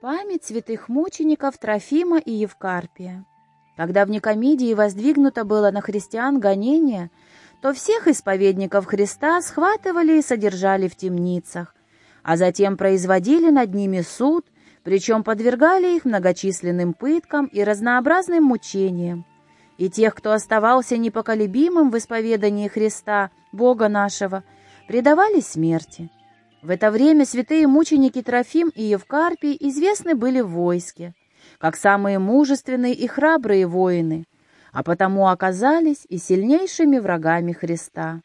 Память святых мучеников Трофима и Евкарпия. Когда в Никомидии воздвигнуто было на христиан гонение, то всех исповедников Христа схватывали и содержали в темницах, а затем производили над ними суд, причем подвергали их многочисленным пыткам и разнообразным мучениям. И тех, кто оставался непоколебимым в исповедании Христа, Бога нашего, предавали смерти. В это время святые мученики Трофим и Евкарпий известны были в войске, как самые мужественные и храбрые воины, а потому оказались и сильнейшими врагами Христа.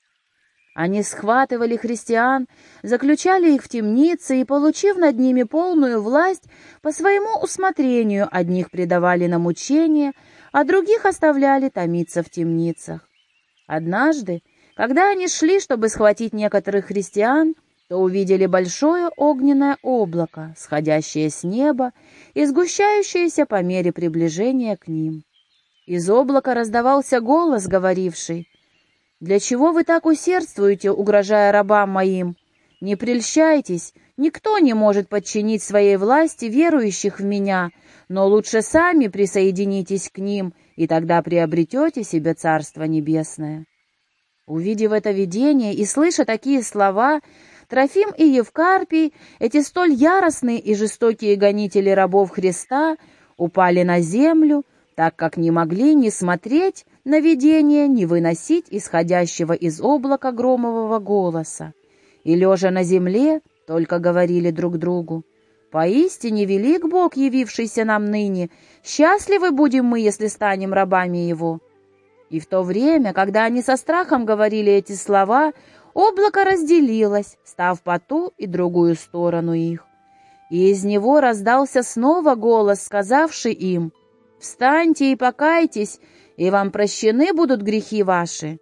Они схватывали христиан, заключали их в темницы и, получив над ними полную власть, по своему усмотрению одних предавали на мучение, а других оставляли томиться в темницах. Однажды, когда они шли, чтобы схватить некоторых христиан, то увидели большое огненное облако, сходящее с неба и сгущающееся по мере приближения к ним. Из облака раздавался голос, говоривший, «Для чего вы так усердствуете, угрожая рабам моим? Не прельщайтесь, никто не может подчинить своей власти верующих в меня, но лучше сами присоединитесь к ним, и тогда приобретете себе Царство Небесное». Увидев это видение и слыша такие слова, Трофим и Евкарпий, эти столь яростные и жестокие гонители рабов Христа, упали на землю, так как не могли ни смотреть на видение, ни выносить исходящего из облака громового голоса. И, лежа на земле, только говорили друг другу, «Поистине велик Бог, явившийся нам ныне, счастливы будем мы, если станем рабами Его». И в то время, когда они со страхом говорили эти слова, Облако разделилось, став по ту и другую сторону их. И из него раздался снова голос, сказавший им, «Встаньте и покайтесь, и вам прощены будут грехи ваши».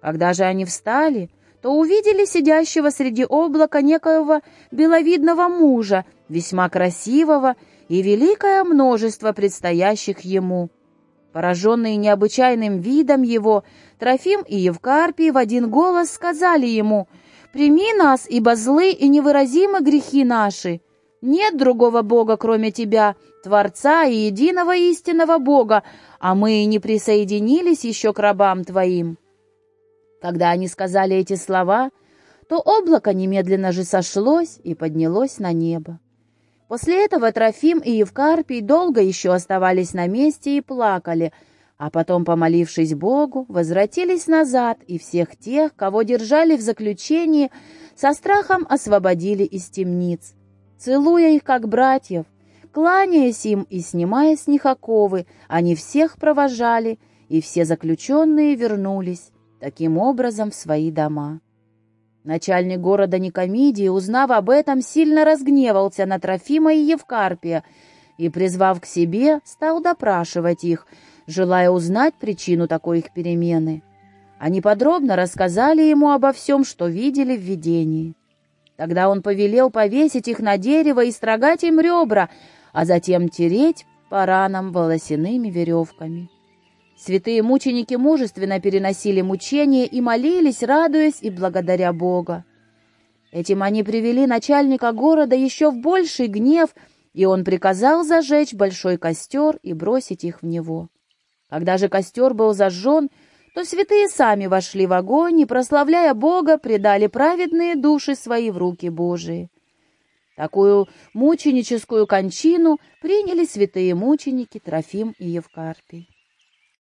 Когда же они встали, то увидели сидящего среди облака некоего беловидного мужа, весьма красивого, и великое множество предстоящих ему. Пораженные необычайным видом его, Трофим и Евкарпий в один голос сказали ему, «Прими нас, ибо злы и невыразимы грехи наши. Нет другого Бога, кроме Тебя, Творца и единого истинного Бога, а мы не присоединились еще к рабам Твоим». Когда они сказали эти слова, то облако немедленно же сошлось и поднялось на небо. После этого Трофим и Евкарпий долго еще оставались на месте и плакали, а потом, помолившись Богу, возвратились назад и всех тех, кого держали в заключении, со страхом освободили из темниц. Целуя их, как братьев, кланяясь им и снимая с них оковы, они всех провожали, и все заключенные вернулись таким образом в свои дома. Начальник города Никомидии, узнав об этом, сильно разгневался на Трофима и Евкарпия и, призвав к себе, стал допрашивать их, желая узнать причину такой их перемены. Они подробно рассказали ему обо всем, что видели в видении. Тогда он повелел повесить их на дерево и строгать им ребра, а затем тереть по ранам волосяными веревками. Святые мученики мужественно переносили мучения и молились, радуясь и благодаря Бога. Этим они привели начальника города еще в больший гнев, и он приказал зажечь большой костер и бросить их в него. Когда же костер был зажжен, то святые сами вошли в огонь и, прославляя Бога, предали праведные души свои в руки Божии. Такую мученическую кончину приняли святые мученики Трофим и Евкарпий.